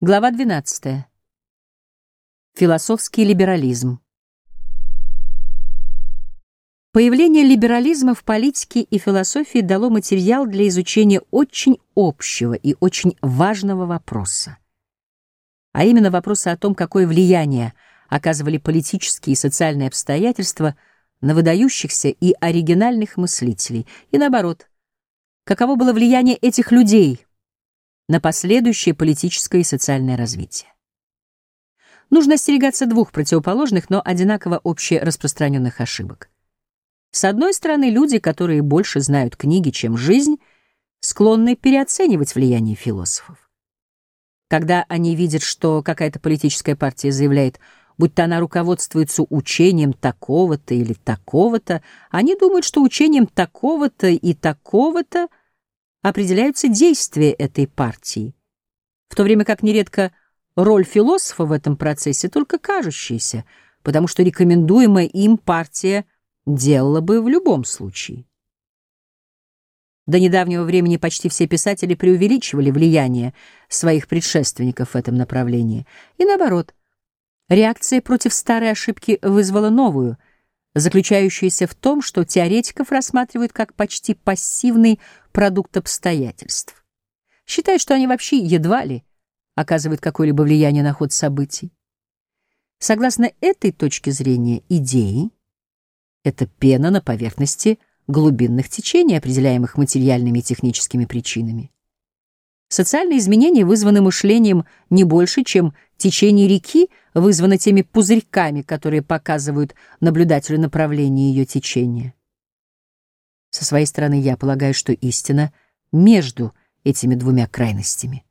Глава 12. Философский либерализм. Появление либерализма в политике и философии дало материал для изучения очень общего и очень важного вопроса, а именно вопроса о том, какое влияние оказывали политические и социальные обстоятельства на выдающихся и оригинальных мыслителей, и наоборот, каково было влияние этих людей – на последующее политическое и социальное развитие. Нужно остерегаться двух противоположных, но одинаково общераспространенных ошибок. С одной стороны, люди, которые больше знают книги, чем жизнь, склонны переоценивать влияние философов. Когда они видят, что какая-то политическая партия заявляет, будто она руководствуется учением такого-то или такого-то, они думают, что учением такого-то и такого-то определяются действия этой партии, в то время как нередко роль философа в этом процессе только кажущаяся, потому что рекомендуемая им партия делала бы в любом случае. До недавнего времени почти все писатели преувеличивали влияние своих предшественников в этом направлении. И наоборот, реакция против старой ошибки вызвала новую — заключающаяся в том, что теоретиков рассматривают как почти пассивный продукт обстоятельств. Считают, что они вообще едва ли оказывают какое-либо влияние на ход событий. Согласно этой точке зрения, идеи — это пена на поверхности глубинных течений, определяемых материальными и техническими причинами. Социальные изменения вызваны мышлением не больше, чем течение реки вызвано теми пузырьками, которые показывают наблюдателю направление ее течения. Со своей стороны, я полагаю, что истина между этими двумя крайностями.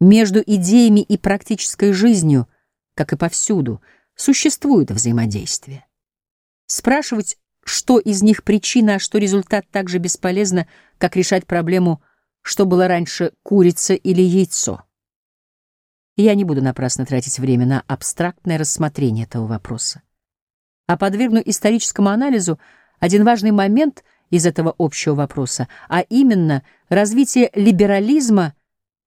Между идеями и практической жизнью, как и повсюду, существует взаимодействие. Спрашивать, что из них причина, а что результат, так же бесполезно, как решать проблему – что было раньше, курица или яйцо. Я не буду напрасно тратить время на абстрактное рассмотрение этого вопроса, а подвергну историческому анализу один важный момент из этого общего вопроса, а именно развитие либерализма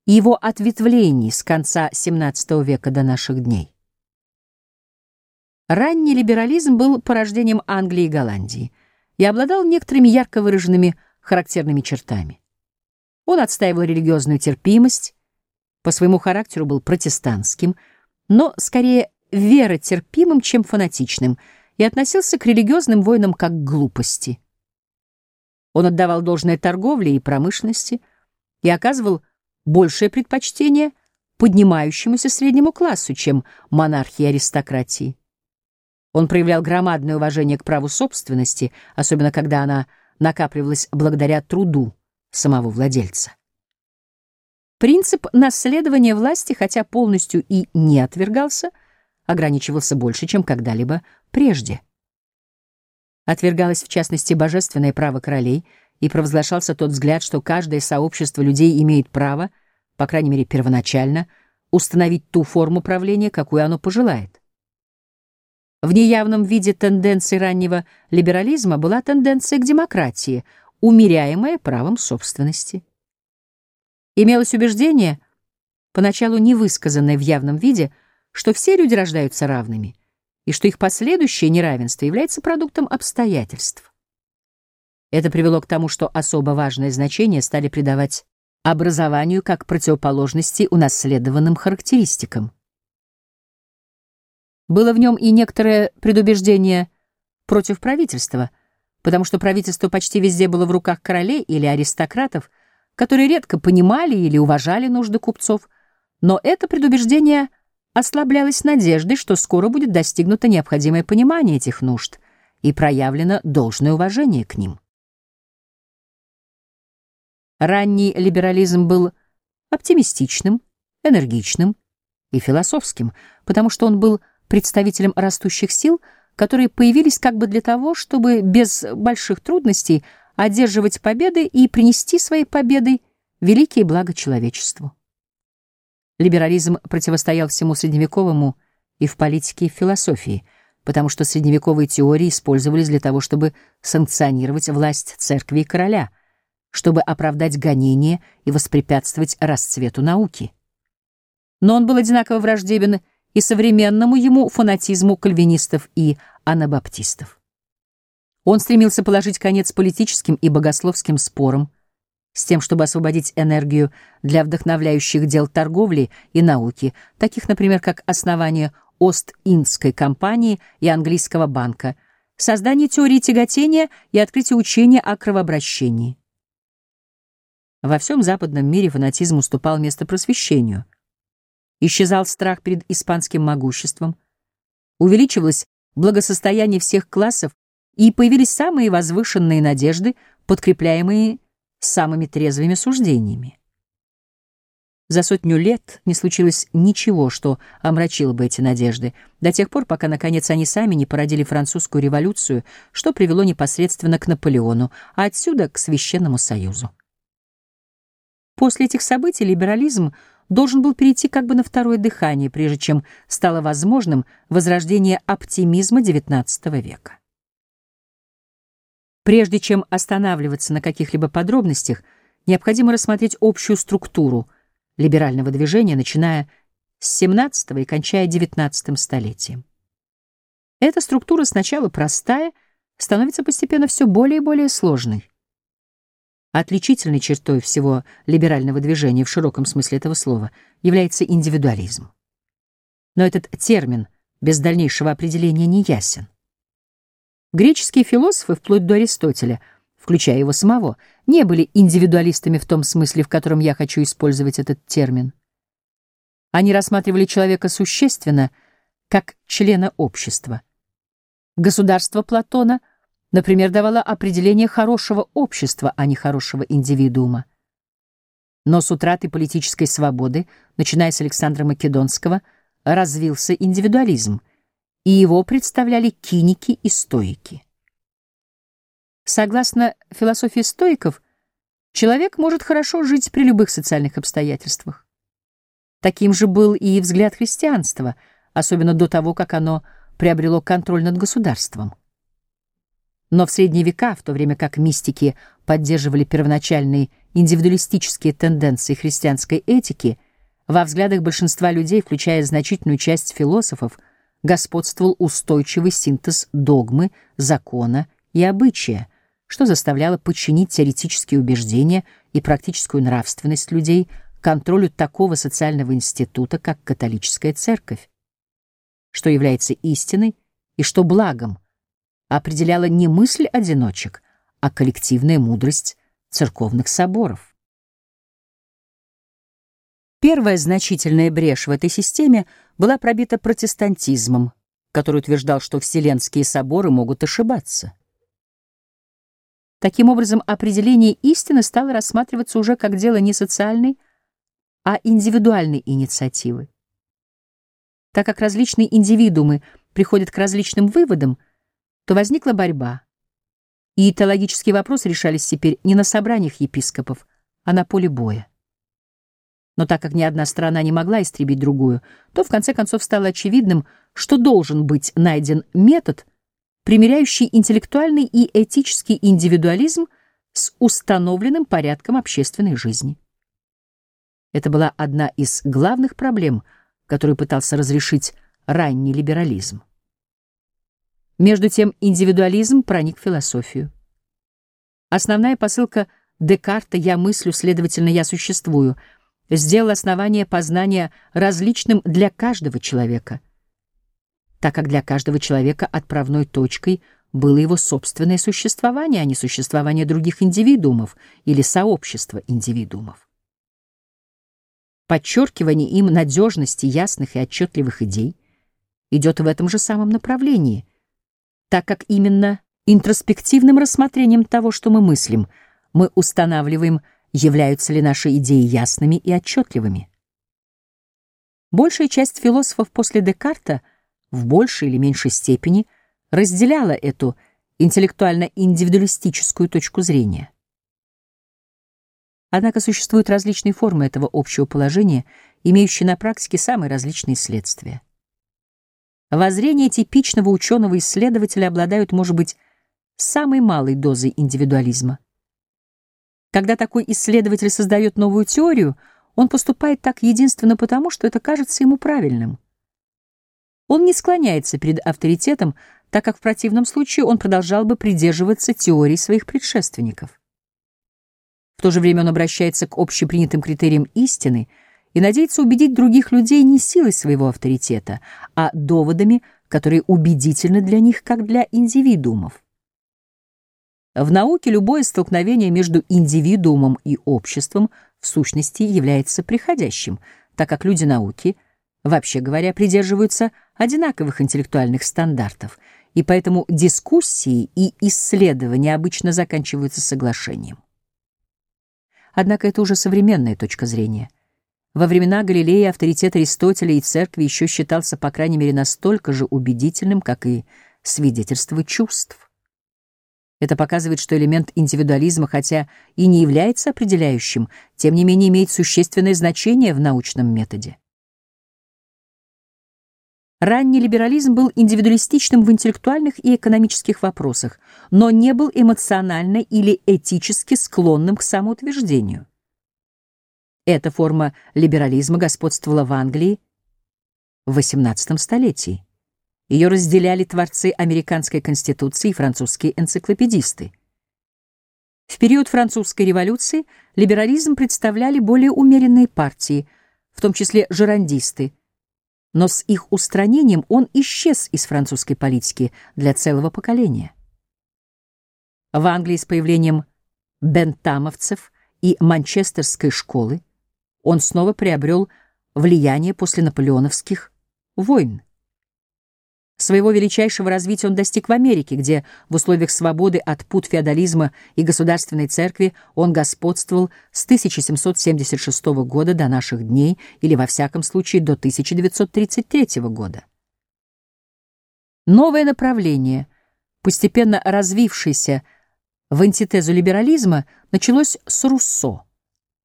и его ответвлений с конца XVII века до наших дней. Ранний либерализм был порождением Англии и Голландии и обладал некоторыми ярко выраженными характерными чертами. Он отстаивал религиозную терпимость, по своему характеру был протестантским, но скорее веротерпимым, чем фанатичным, и относился к религиозным войнам как к глупости. Он отдавал должное торговле и промышленности и оказывал большее предпочтение поднимающемуся среднему классу, чем монархии и аристократии. Он проявлял громадное уважение к праву собственности, особенно когда она накапливалась благодаря труду самого владельца. Принцип наследования власти, хотя полностью и не отвергался, ограничивался больше, чем когда-либо прежде. Отвергалось, в частности, божественное право королей, и провозглашался тот взгляд, что каждое сообщество людей имеет право, по крайней мере первоначально, установить ту форму правления, какую оно пожелает. В неявном виде тенденции раннего либерализма была тенденция к демократии — умеряемое правом собственности. Имелось убеждение, поначалу не высказанное в явном виде, что все люди рождаются равными и что их последующее неравенство является продуктом обстоятельств. Это привело к тому, что особо важное значение стали придавать образованию как противоположности унаследованным характеристикам. Было в нем и некоторое предубеждение против правительства — потому что правительство почти везде было в руках королей или аристократов, которые редко понимали или уважали нужды купцов, но это предубеждение ослаблялось надеждой, что скоро будет достигнуто необходимое понимание этих нужд и проявлено должное уважение к ним. Ранний либерализм был оптимистичным, энергичным и философским, потому что он был представителем растущих сил — которые появились как бы для того, чтобы без больших трудностей одерживать победы и принести своей победой великие блага человечеству. Либерализм противостоял всему средневековому и в политике, и в философии, потому что средневековые теории использовались для того, чтобы санкционировать власть церкви и короля, чтобы оправдать гонения и воспрепятствовать расцвету науки. но он был одинаково враждебен и современному ему фанатизму кальвинистов и анабаптистов. Он стремился положить конец политическим и богословским спорам, с тем, чтобы освободить энергию для вдохновляющих дел торговли и науки, таких, например, как основание Ост-Индской компании и английского банка, создание теории тяготения и открытие учения о кровообращении. Во всем западном мире фанатизм уступал место просвещению. Исчезал страх перед испанским могуществом, увеличивалось благосостояние всех классов и появились самые возвышенные надежды, подкрепляемые самыми трезвыми суждениями. За сотню лет не случилось ничего, что омрачило бы эти надежды, до тех пор, пока, наконец, они сами не породили французскую революцию, что привело непосредственно к Наполеону, а отсюда к Священному Союзу. После этих событий либерализм должен был перейти как бы на второе дыхание, прежде чем стало возможным возрождение оптимизма XIX века. Прежде чем останавливаться на каких-либо подробностях, необходимо рассмотреть общую структуру либерального движения, начиная с XVII и кончая XIX столетием. Эта структура сначала простая, становится постепенно все более и более сложной. Отличительной чертой всего либерального движения в широком смысле этого слова является индивидуализм. Но этот термин без дальнейшего определения не ясен. Греческие философы, вплоть до Аристотеля, включая его самого, не были индивидуалистами в том смысле, в котором я хочу использовать этот термин. Они рассматривали человека существенно, как члена общества. Государство Платона — например, давала определение хорошего общества, а не хорошего индивидуума. Но с утратой политической свободы, начиная с Александра Македонского, развился индивидуализм, и его представляли киники и стоики. Согласно философии стоиков, человек может хорошо жить при любых социальных обстоятельствах. Таким же был и взгляд христианства, особенно до того, как оно приобрело контроль над государством. Но в средние века, в то время как мистики поддерживали первоначальные индивидуалистические тенденции христианской этики, во взглядах большинства людей, включая значительную часть философов, господствовал устойчивый синтез догмы, закона и обычая, что заставляло подчинить теоретические убеждения и практическую нравственность людей контролю такого социального института, как католическая церковь, что является истиной и что благом, определяла не мысль одиночек, а коллективная мудрость церковных соборов. Первая значительная брешь в этой системе была пробита протестантизмом, который утверждал, что вселенские соборы могут ошибаться. Таким образом, определение истины стало рассматриваться уже как дело не социальной, а индивидуальной инициативы. Так как различные индивидуумы приходят к различным выводам, то возникла борьба. И теологические вопросы решались теперь не на собраниях епископов, а на поле боя. Но так как ни одна страна не могла истребить другую, то в конце концов стало очевидным, что должен быть найден метод, примиряющий интеллектуальный и этический индивидуализм с установленным порядком общественной жизни. Это была одна из главных проблем, которую пытался разрешить ранний либерализм. Между тем индивидуализм проник в философию. Основная посылка Декарта «я мыслю, следовательно, я существую» сделала основание познания различным для каждого человека, так как для каждого человека отправной точкой было его собственное существование, а не существование других индивидуумов или сообщества индивидуумов. Подчеркивание им надежности ясных и отчетливых идей идет в этом же самом направлении — так как именно интроспективным рассмотрением того, что мы мыслим, мы устанавливаем, являются ли наши идеи ясными и отчетливыми. Большая часть философов после Декарта в большей или меньшей степени разделяла эту интеллектуально-индивидуалистическую точку зрения. Однако существуют различные формы этого общего положения, имеющие на практике самые различные следствия. Воззрения типичного ученого-исследователя обладают, может быть, самой малой дозой индивидуализма. Когда такой исследователь создает новую теорию, Он поступает так единственно потому, что это кажется ему правильным. Он не склоняется перед авторитетом, так как в противном случае он продолжал бы придерживаться теорий своих предшественников. В то же время он обращается к общепринятым критериям истины и надеется убедить других людей не силой своего авторитета, а доводами, которые убедительны для них, как для индивидуумов. В науке любое столкновение между индивидуумом и обществом в сущности является приходящим, так как люди науки, вообще говоря, придерживаются одинаковых интеллектуальных стандартов, и поэтому дискуссии и исследования обычно заканчиваются соглашением. Однако это уже современная точка зрения. Во времена Галилея авторитет Аристотеля и церкви еще считался, по крайней мере, настолько же убедительным, как и свидетельство чувств. Это показывает, что элемент индивидуализма, хотя и не является определяющим, тем не менее имеет существенное значение в научном методе. Ранний либерализм был индивидуалистичным в интеллектуальных и экономических вопросах, но не был эмоционально или этически склонным к самоутверждению. Эта форма либерализма господствовала в Англии в XVIII столетии. Ее разделяли творцы американской конституции и французские энциклопедисты. В период французской революции либерализм представляли более умеренные партии, в том числе жерандисты, но с их устранением он исчез из французской политики для целого поколения. В Англии с появлением бентамовцев и манчестерской школы он снова приобрел влияние после наполеоновских войн. Своего величайшего развития он достиг в Америке, где в условиях свободы от пут феодализма и государственной церкви он господствовал с 1776 года до наших дней или, во всяком случае, до 1933 года. Новое направление, постепенно развившееся в антитезу либерализма, началось с Руссо,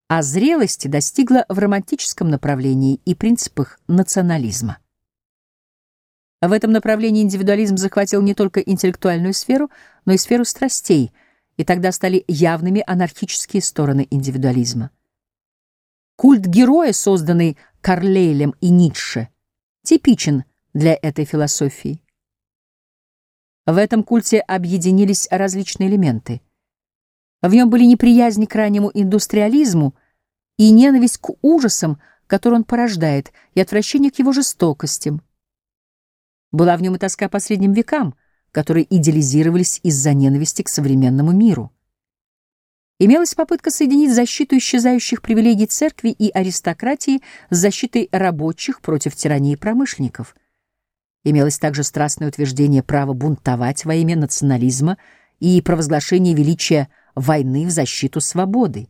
а зрелости достигло в романтическом направлении и принципах национализма. В этом направлении индивидуализм захватил не только интеллектуальную сферу, но и сферу страстей, и тогда стали явными анархические стороны индивидуализма. Культ героя, созданный Карлейлем и Ницше, типичен для этой философии. В этом культе объединились различные элементы. В нем были неприязнь к раннему индустриализму и ненависть к ужасам, которые он порождает, и отвращение к его жестокостям. Была в нем и тоска по средним векам, которые идеализировались из-за ненависти к современному миру. Имелась попытка соединить защиту исчезающих привилегий церкви и аристократии с защитой рабочих против тирании промышленников. Имелось также страстное утверждение права бунтовать во имя национализма и провозглашение величия войны в защиту свободы.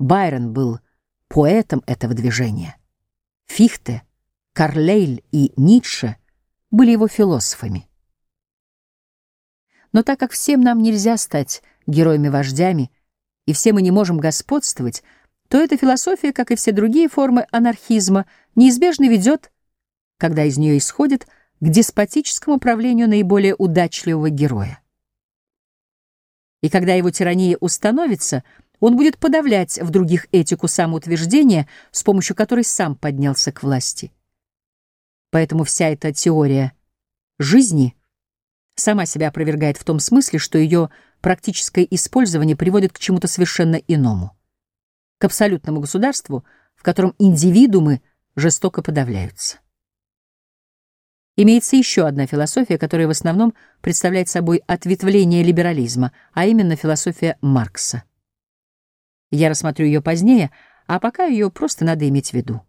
Байрон был поэтом этого движения. Фихте Карлейль и Ницше были его философами. Но так как всем нам нельзя стать героями-вождями, и все мы не можем господствовать, то эта философия, как и все другие формы анархизма, неизбежно ведет, когда из нее исходит, к деспотическому правлению наиболее удачливого героя. И когда его тирания установится, он будет подавлять в других этику самоутверждения, с помощью которой сам поднялся к власти. Поэтому вся эта теория жизни сама себя опровергает в том смысле, что ее практическое использование приводит к чему-то совершенно иному, к абсолютному государству, в котором индивидуумы жестоко подавляются. Имеется еще одна философия, которая в основном представляет собой ответвление либерализма, а именно философия Маркса. Я рассмотрю ее позднее, а пока ее просто надо иметь в виду.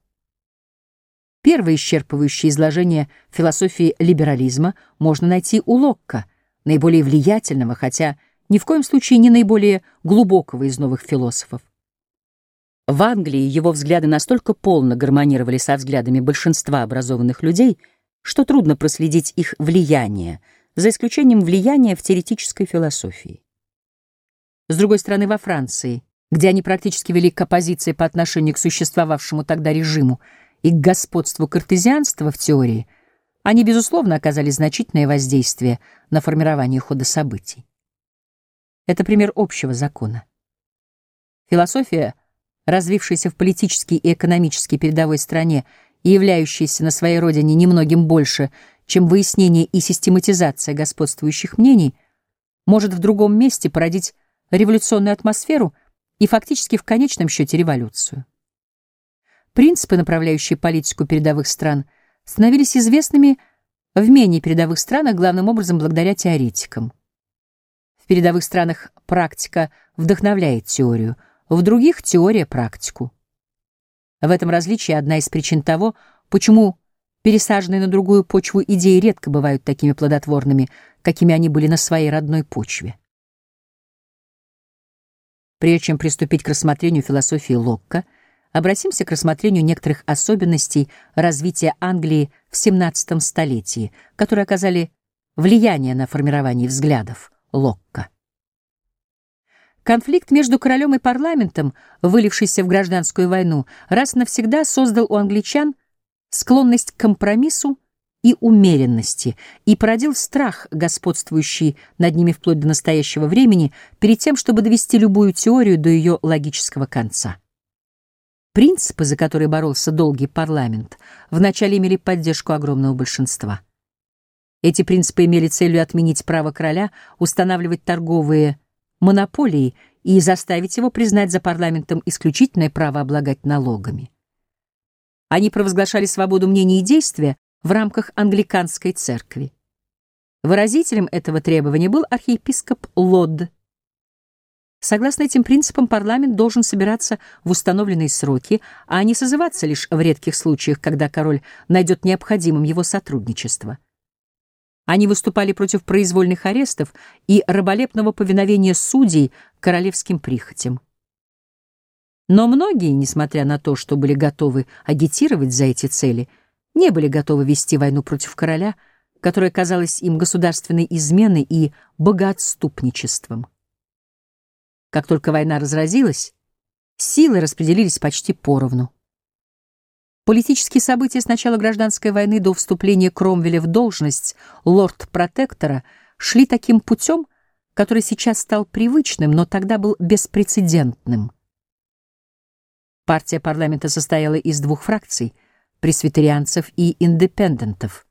Первое исчерпывающее изложение философии либерализма можно найти у Локка, наиболее влиятельного, хотя ни в коем случае не наиболее глубокого из новых философов. В Англии его взгляды настолько полно гармонировали со взглядами большинства образованных людей, что трудно проследить их влияние, за исключением влияния в теоретической философии. С другой стороны, во Франции, где они практически вели к оппозиции по отношению к существовавшему тогда режиму, и к господству картезианства в теории, они, безусловно, оказали значительное воздействие на формирование хода событий. Это пример общего закона. Философия развившаяся в политической и экономической передовой стране и являющаяся на своей родине немногим больше, чем выяснение и систематизация господствующих мнений, может в другом месте породить революционную атмосферу и фактически в конечном счете революцию. Принципы, направляющие политику передовых стран, становились известными в менее передовых странах главным образом благодаря теоретикам. В передовых странах практика вдохновляет теорию, в других — теория практику. В этом различии одна из причин того, почему пересаженные на другую почву идеи редко бывают такими плодотворными, какими они были на своей родной почве. Прежде чем приступить к рассмотрению философии Локка, обратимся к рассмотрению некоторых особенностей развития Англии в XVII столетии, которые оказали влияние на формирование взглядов Локка. Конфликт между королем и парламентом, вылившийся в гражданскую войну, раз навсегда создал у англичан склонность к компромиссу и умеренности и породил страх, господствующий над ними вплоть до настоящего времени, перед тем, чтобы довести любую теорию до ее логического конца. Принципы, за которые боролся долгий парламент, вначале имели поддержку огромного большинства. Эти принципы имели целью отменить право короля устанавливать торговые монополии и заставить его признать за парламентом исключительное право облагать налогами. Они провозглашали свободу мнений и действия в рамках англиканской церкви. Выразителем этого требования был архиепископ Лодд. Согласно этим принципам, парламент должен собираться в установленные сроки, а не созываться лишь в редких случаях, когда король найдет необходимым его сотрудничество. Они выступали против произвольных арестов и раболепного повиновения судей королевским прихотям. Но многие, несмотря на то, что были готовы агитировать за эти цели, не были готовы вести войну против короля, которая казалась им государственной изменой и богоотступничеством. Как только война разразилась, силы распределились почти поровну. Политические события с начала гражданской войны до вступления Кромвеля в должность лорд-протектора шли таким путем, который сейчас стал привычным, но тогда был беспрецедентным. Партия парламента состояла из двух фракций — пресвитерианцев и индепендентов.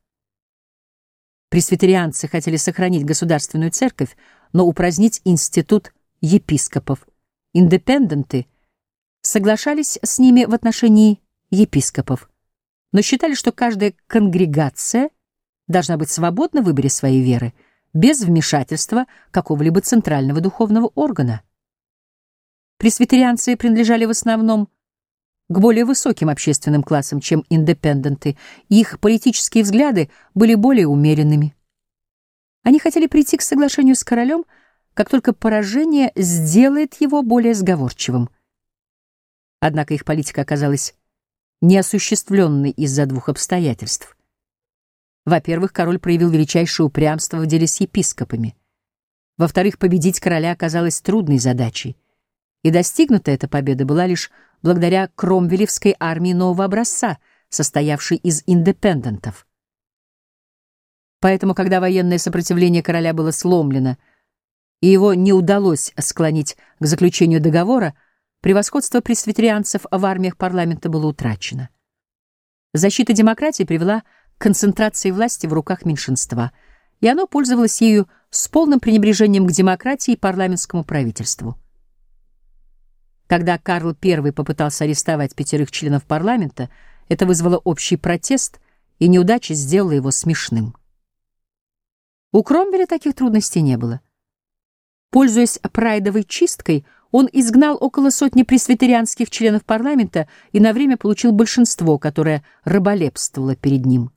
Пресвитерианцы хотели сохранить государственную церковь, но упразднить институт епископов. Индепенденты соглашались с ними в отношении епископов, но считали, что каждая конгрегация должна быть свободна в выборе своей веры, без вмешательства какого-либо центрального духовного органа. Пресвитерианцы принадлежали в основном к более высоким общественным классам, чем индепенденты, их политические взгляды были более умеренными. Они хотели прийти к соглашению с королем, как только поражение сделает его более сговорчивым. Однако их политика оказалась неосуществленный из-за двух обстоятельств. Во-первых, король проявил величайшее упрямство в деле с епископами. Во-вторых, победить короля оказалось трудной задачей. И достигнута эта победа была лишь благодаря кромвелевской армии нового образца, состоявшей из индепендентов. Поэтому, когда военное сопротивление короля было сломлено, и его не удалось склонить к заключению договора, Превосходство пресвитерианцев в армиях парламента было утрачено. Защита демократии привела к концентрации власти в руках меньшинства, и оно пользовалось ею с полным пренебрежением к демократии и парламентскому правительству. Когда Карл I попытался арестовать пятерых членов парламента, это вызвало общий протест, и неудача сделала его смешным. У Кромвеля таких трудностей не было. Пользуясь прайдовой чисткой, он изгнал около сотни пресвитерианских членов парламента и на время получил большинство, которое раболепствовало перед ним.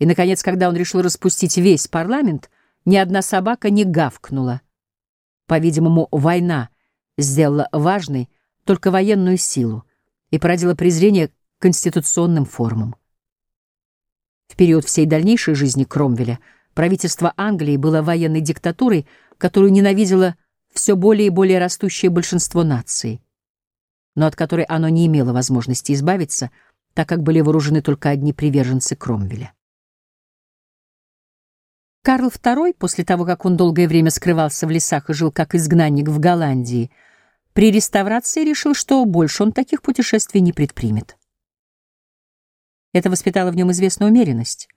И, наконец, когда он решил распустить весь парламент, ни одна собака не гавкнула. По-видимому, война сделала важной только военную силу и породила презрение к конституционным формам. В период всей дальнейшей жизни Кромвеля правительство Англии было военной диктатурой, которую ненавидело все более и более растущее большинство наций, но от которой оно не имело возможности избавиться, так как были вооружены только одни приверженцы Кромвеля. Карл II, после того, как он долгое время скрывался в лесах и жил как изгнанник в Голландии, при реставрации решил, что больше он таких путешествий не предпримет. Это воспитало в нем известную умеренность.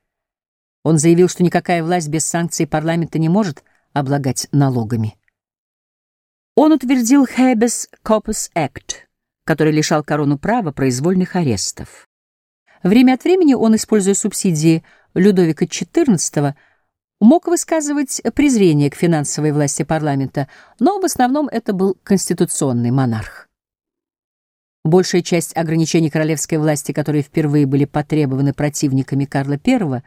Он заявил, что никакая власть без санкций парламента не может облагать налогами. Он утвердил Habeas Corpus Act, который лишал корону права произвольных арестов. Время от времени он, используя субсидии Людовика XIV, мог высказывать презрение к финансовой власти парламента, но в основном это был конституционный монарх. Большая часть ограничений королевской власти, которые впервые были потребованы противниками Карла I,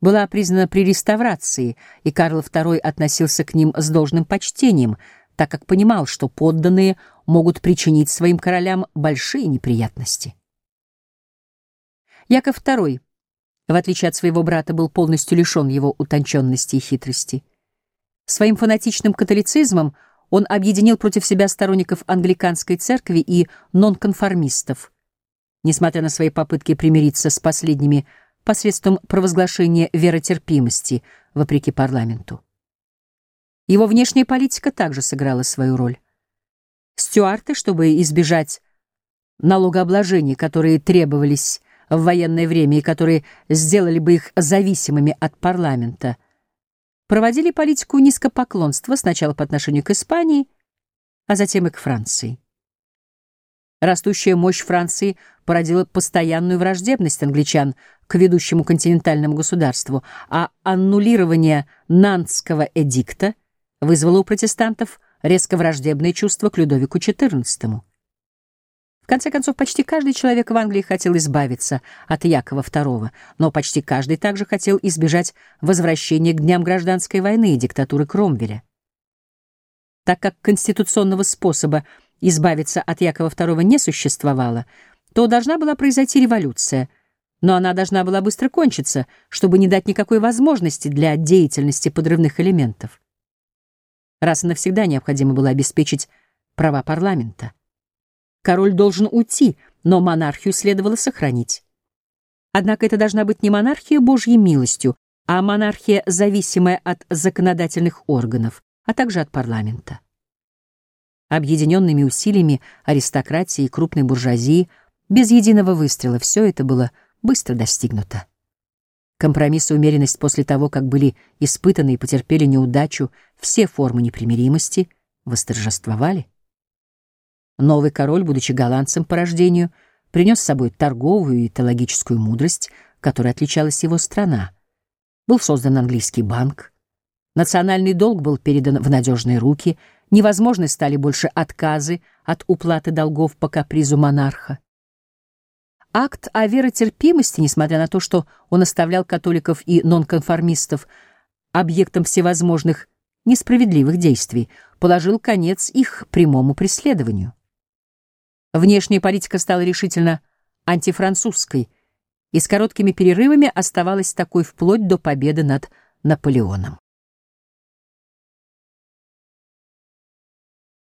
была признана при реставрации, и Карл II относился к ним с должным почтением, так как понимал, что подданные могут причинить своим королям большие неприятности. Яков II в отличие от своего брата, был полностью лишен его утонченности и хитрости. Своим фанатичным католицизмом он объединил против себя сторонников англиканской церкви и нонконформистов, несмотря на свои попытки примириться с последними посредством провозглашения веротерпимости, вопреки парламенту. Его внешняя политика также сыграла свою роль. Стюарты, чтобы избежать налогообложений, которые требовались в военное время и которые сделали бы их зависимыми от парламента, проводили политику низкопоклонства сначала по отношению к Испании, а затем и к Франции. Растущая мощь Франции породила постоянную враждебность англичан к ведущему континентальному государству, а аннулирование Нантского эдикта вызвало у протестантов резко враждебное чувство к Людовику XIV. В конце концов, почти каждый человек в Англии хотел избавиться от Якова II, но почти каждый также хотел избежать возвращения к дням гражданской войны и диктатуры Кромвеля. Так как конституционного способа избавиться от Якова II не существовало, то должна была произойти революция, но она должна была быстро кончиться, чтобы не дать никакой возможности для деятельности подрывных элементов. Раз и навсегда необходимо было обеспечить права парламента. Король должен уйти, но монархию следовало сохранить. Однако это должна быть не монархия Божьей милостью, а монархия, зависимая от законодательных органов, а также от парламента. Объединенными усилиями аристократии и крупной буржуазии без единого выстрела все это было быстро достигнуто. Компромисс и умеренность после того, как были испытаны и потерпели неудачу все формы непримиримости, восторжествовали. Новый король, будучи голландцем по рождению, принес с собой торговую и теологическую мудрость, которой отличалась его страна. Был создан английский банк, национальный долг был передан в надежные руки, невозможны стали больше отказы от уплаты долгов по капризу монарха. Акт о веротерпимости, несмотря на то, что он оставлял католиков и нонконформистов объектом всевозможных несправедливых действий, положил конец их прямому преследованию. Внешняя политика стала решительно антифранцузской и с короткими перерывами оставалась такой вплоть до победы над Наполеоном.